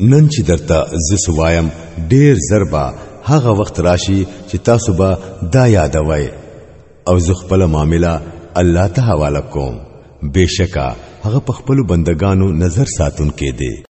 نن چې درته زه سوایم ډیر زربا هغه وخت راشي چې تاسو به دا یادوي او زه خپل معاملہ الله ته حواله کوم بشکا هغه خپل بندگانو نظر ساتون کې دی